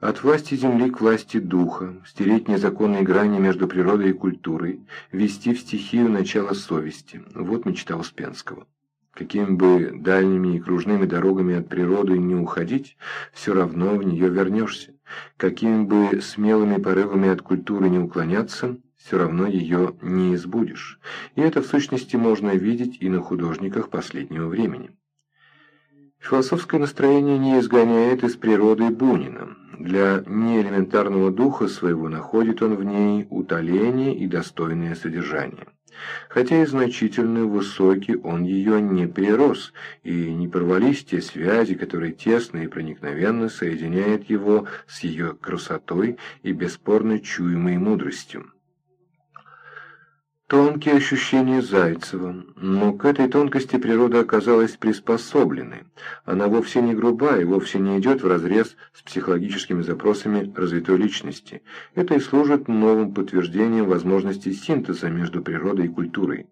От власти земли к власти духа, стереть незаконные грани между природой и культурой, ввести в стихию начало совести. Вот мечта Успенского. Какими бы дальними и кружными дорогами от природы не уходить, все равно в нее вернешься. Какими бы смелыми порывами от культуры не уклоняться, все равно ее не избудешь. И это в сущности можно видеть и на художниках последнего времени. Философское настроение не изгоняет из природы Бунина. Для неэлементарного духа своего находит он в ней утоление и достойное содержание. Хотя и значительно высокий, он ее не перерос, и не порвались те связи, которые тесно и проникновенно соединяют его с ее красотой и бесспорно чуемой мудростью. Тонкие ощущения Зайцева, но к этой тонкости природа оказалась приспособленной. Она вовсе не груба и вовсе не идет вразрез с психологическими запросами развитой личности. Это и служит новым подтверждением возможности синтеза между природой и культурой.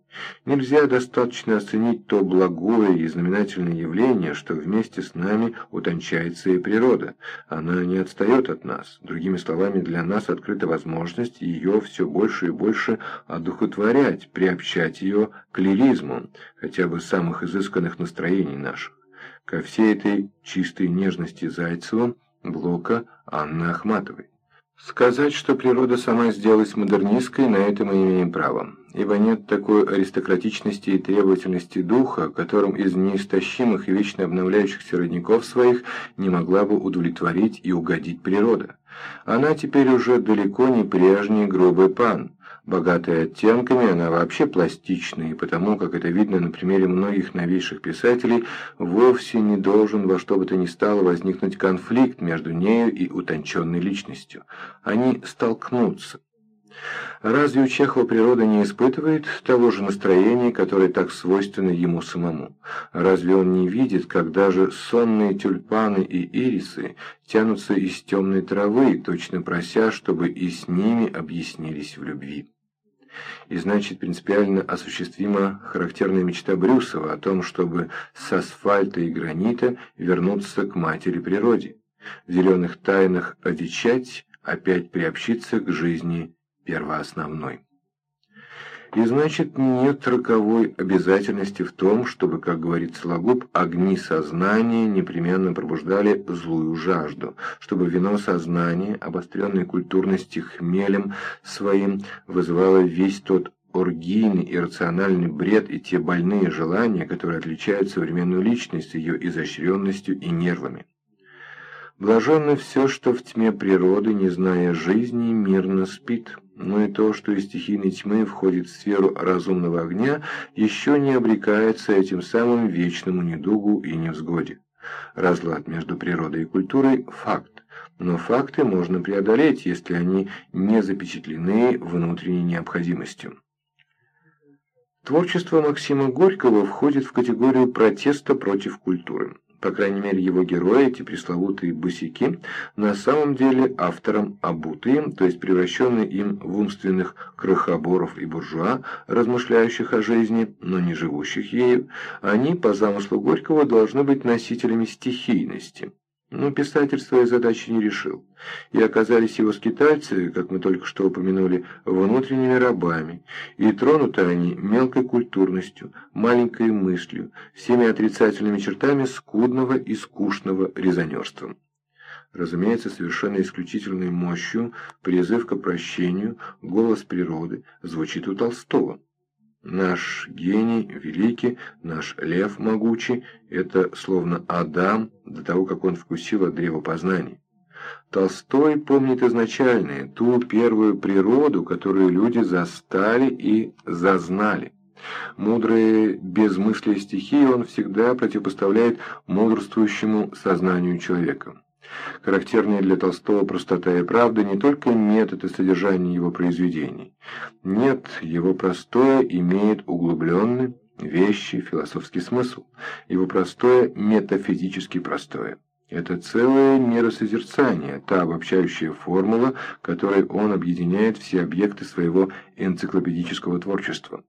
Нельзя достаточно оценить то благое и знаменательное явление, что вместе с нами утончается и природа. Она не отстает от нас. Другими словами, для нас открыта возможность ее все больше и больше одухотворять, приобщать ее к лиризму, хотя бы самых изысканных настроений наших. Ко всей этой чистой нежности Зайцева, Блока, Анны Ахматовой. Сказать, что природа сама сделалась модернистской, на это мы имеем право, ибо нет такой аристократичности и требовательности духа, которым из неистощимых и вечно обновляющихся родников своих не могла бы удовлетворить и угодить природа. Она теперь уже далеко не прежний грубый пан, Богатая оттенками, она вообще пластичная, и потому, как это видно на примере многих новейших писателей, вовсе не должен во что бы то ни стало возникнуть конфликт между нею и утонченной личностью. Они столкнутся. Разве у Чехова природа не испытывает того же настроения, которое так свойственно ему самому? Разве он не видит, как даже сонные тюльпаны и ирисы тянутся из темной травы, точно прося, чтобы и с ними объяснились в любви? И значит принципиально осуществима характерная мечта Брюсова о том, чтобы с асфальта и гранита вернуться к матери природе, в зеленых тайнах одичать, опять приобщиться к жизни первоосновной. И значит, нет роковой обязательности в том, чтобы, как говорит Сологуб, огни сознания непременно пробуждали злую жажду, чтобы вино сознания, обостренной культурности хмелем своим, вызывало весь тот оргийный и рациональный бред и те больные желания, которые отличают современную личность ее изощренностью и нервами. Блаженно все, что в тьме природы, не зная жизни, мирно спит но и то, что из стихийной тьмы входит в сферу разумного огня, еще не обрекается этим самым вечному недугу и невзгоде. Разлад между природой и культурой – факт, но факты можно преодолеть, если они не запечатлены внутренней необходимостью. Творчество Максима Горького входит в категорию протеста против культуры по крайней мере его герои, эти пресловутые босики, на самом деле автором обутые, то есть превращенные им в умственных крохоборов и буржуа, размышляющих о жизни, но не живущих ею, они, по замыслу Горького, должны быть носителями стихийности. Но писатель своей задачи не решил, и оказались его скитальцы, как мы только что упомянули, внутренними рабами, и тронуты они мелкой культурностью, маленькой мыслью, всеми отрицательными чертами скудного и скучного резонерства. Разумеется, совершенно исключительной мощью призыв к прощению, голос природы звучит у Толстого. Наш гений великий, наш лев могучий – это словно Адам до того, как он вкусил от древа познаний. Толстой помнит изначальное, ту первую природу, которую люди застали и зазнали. Мудрые безмыслие стихии он всегда противопоставляет мудрствующему сознанию человека. Характерные для Толстого простота и правда не только метод и содержание его произведений. Нет, его простое имеет углубленный, вещий философский смысл. Его простое метафизически простое. Это целое миросозерцание, та обобщающая формула, которой он объединяет все объекты своего энциклопедического творчества.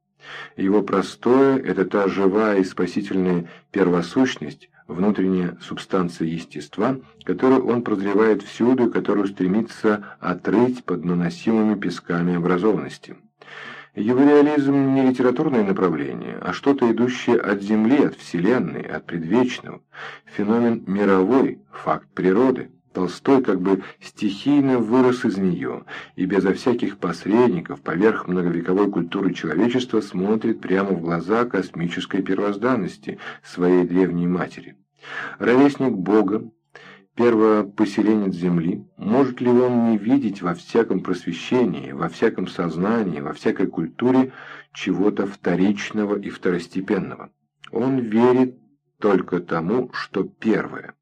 Его простое – это та живая и спасительная первосущность, внутренняя субстанция естества, которую он прозревает всюду и которую стремится отрыть под наносимыми песками образованности. Его реализм не литературное направление, а что-то идущее от Земли, от Вселенной, от предвечного, феномен мировой, факт природы. Толстой как бы стихийно вырос из нее и безо всяких посредников поверх многовековой культуры человечества смотрит прямо в глаза космической первозданности своей древней матери. Ровесник Бога, первопоселенец Земли, может ли он не видеть во всяком просвещении, во всяком сознании, во всякой культуре чего-то вторичного и второстепенного? Он верит только тому, что первое.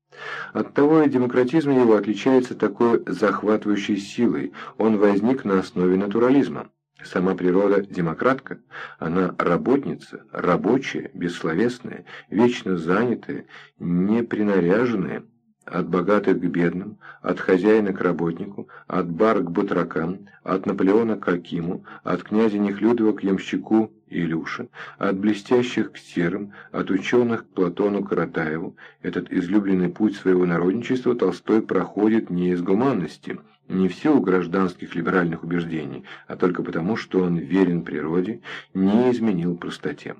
Оттого и демократизм его отличается такой захватывающей силой, он возник на основе натурализма. Сама природа демократка, она работница, рабочая, бессловесная, вечно занятая, непринаряженная, от богатых к бедным, от хозяина к работнику, от бар к батракам, от Наполеона к Акиму, от князя Нехлюдова к ямщику Илюше, от блестящих к серым, от ученых к Платону Каратаеву. Этот излюбленный путь своего народничества Толстой проходит не из гуманности, не в силу гражданских либеральных убеждений, а только потому, что он верен природе, не изменил простоте.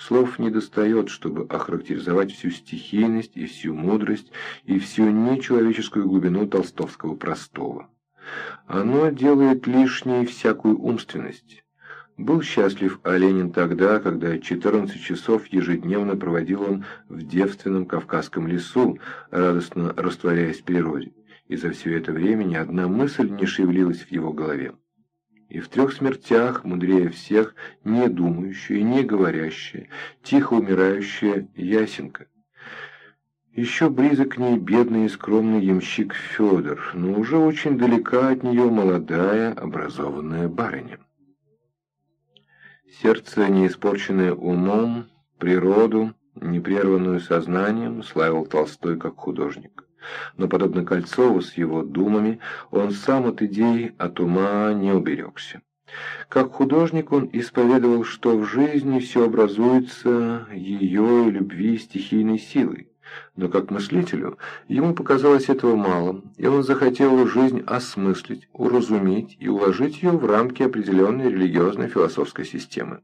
Слов не достает, чтобы охарактеризовать всю стихийность и всю мудрость и всю нечеловеческую глубину толстовского простого. Оно делает лишней всякую умственность. Был счастлив Оленин тогда, когда 14 часов ежедневно проводил он в девственном Кавказском лесу, радостно растворяясь в природе, и за все это время ни одна мысль не шевелилась в его голове и в трех смертях, мудрее всех, не думающая, не говорящая, тихо умирающая Ясенка. Еще близок к ней бедный и скромный ямщик Федор, но уже очень далека от нее молодая, образованная барыня. Сердце, не испорченное умом, природу, непрерванную сознанием, славил Толстой как художник но, подобно Кольцову с его думами, он сам от идей, от ума не уберегся. Как художник он исповедовал, что в жизни все образуется ее любви стихийной силой. Но как мыслителю ему показалось этого мало, и он захотел жизнь осмыслить, уразуметь и уложить ее в рамки определенной религиозной философской системы.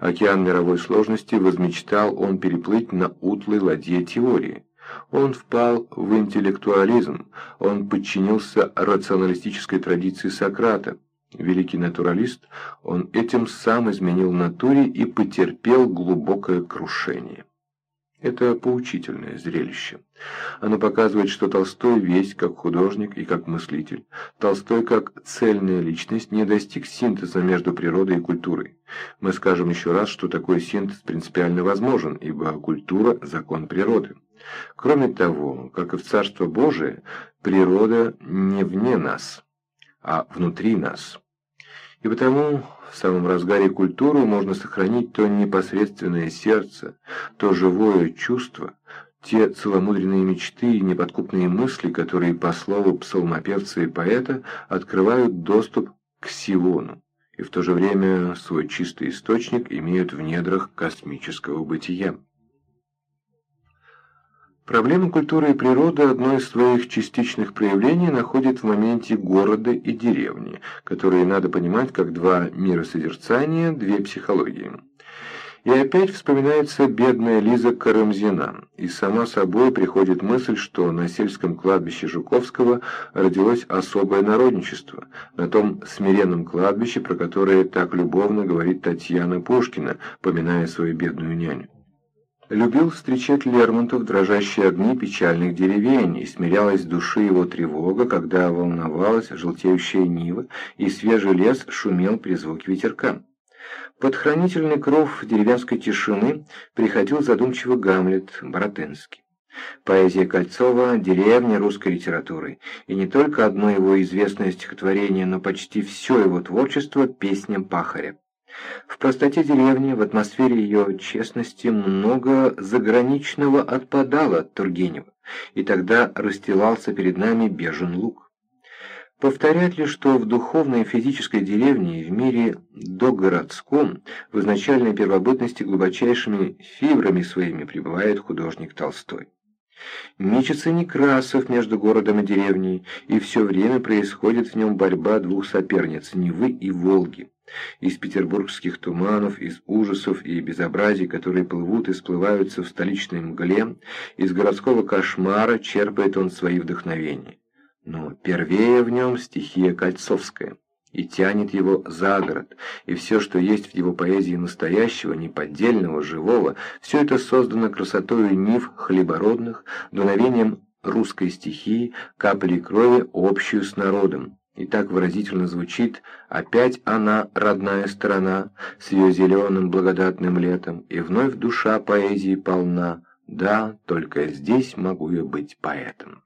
Океан мировой сложности возмечтал он переплыть на утлой ладье теории. Он впал в интеллектуализм, он подчинился рационалистической традиции Сократа. Великий натуралист, он этим сам изменил натуре и потерпел глубокое крушение. Это поучительное зрелище. Оно показывает, что Толстой весь как художник и как мыслитель. Толстой как цельная личность не достиг синтеза между природой и культурой. Мы скажем еще раз, что такой синтез принципиально возможен, ибо культура – закон природы. Кроме того, как и в Царство Божие, природа не вне нас, а внутри нас. И потому в самом разгаре культуры можно сохранить то непосредственное сердце, то живое чувство, те целомудренные мечты и неподкупные мысли, которые, по слову псалмопевца и поэта, открывают доступ к Сиону и в то же время свой чистый источник имеют в недрах космического бытия. Проблема культуры и природы одно из своих частичных проявлений находит в моменте города и деревни, которые надо понимать как два миросозерцания, две психологии. И опять вспоминается бедная Лиза Карамзина, и сама собой приходит мысль, что на сельском кладбище Жуковского родилось особое народничество, на том смиренном кладбище, про которое так любовно говорит Татьяна Пушкина, поминая свою бедную няню. Любил встречать Лермонтов дрожащие огни печальных деревень, и смирялась в душе его тревога, когда волновалась желтеющая нива, и свежий лес шумел при звуке ветерка. Под хранительный кров деревенской тишины приходил задумчиво Гамлет Боротынский. Поэзия Кольцова – деревня русской литературы, и не только одно его известное стихотворение, но почти все его творчество – песням Пахаря. В простоте деревни, в атмосфере ее честности много заграничного отпадало от Тургенева, и тогда расстилался перед нами бежен лук. Повторять ли, что в духовной и физической деревне и в мире догородском в изначальной первобытности глубочайшими фибрами своими пребывает художник Толстой? Мечется Некрасов между городом и деревней, и все время происходит в нем борьба двух соперниц – Невы и Волги. Из петербургских туманов, из ужасов и безобразий, которые плывут и сплываются в столичной мгле, из городского кошмара черпает он свои вдохновения. Но первее в нем стихия кольцовская и тянет его за город, и все, что есть в его поэзии настоящего, неподдельного, живого, все это создано красотою нив хлебородных, дуновением русской стихии, капли крови общую с народом. И так выразительно звучит «Опять она, родная сторона, с ее зеленым благодатным летом, и вновь душа поэзии полна, да, только здесь могу я быть поэтом».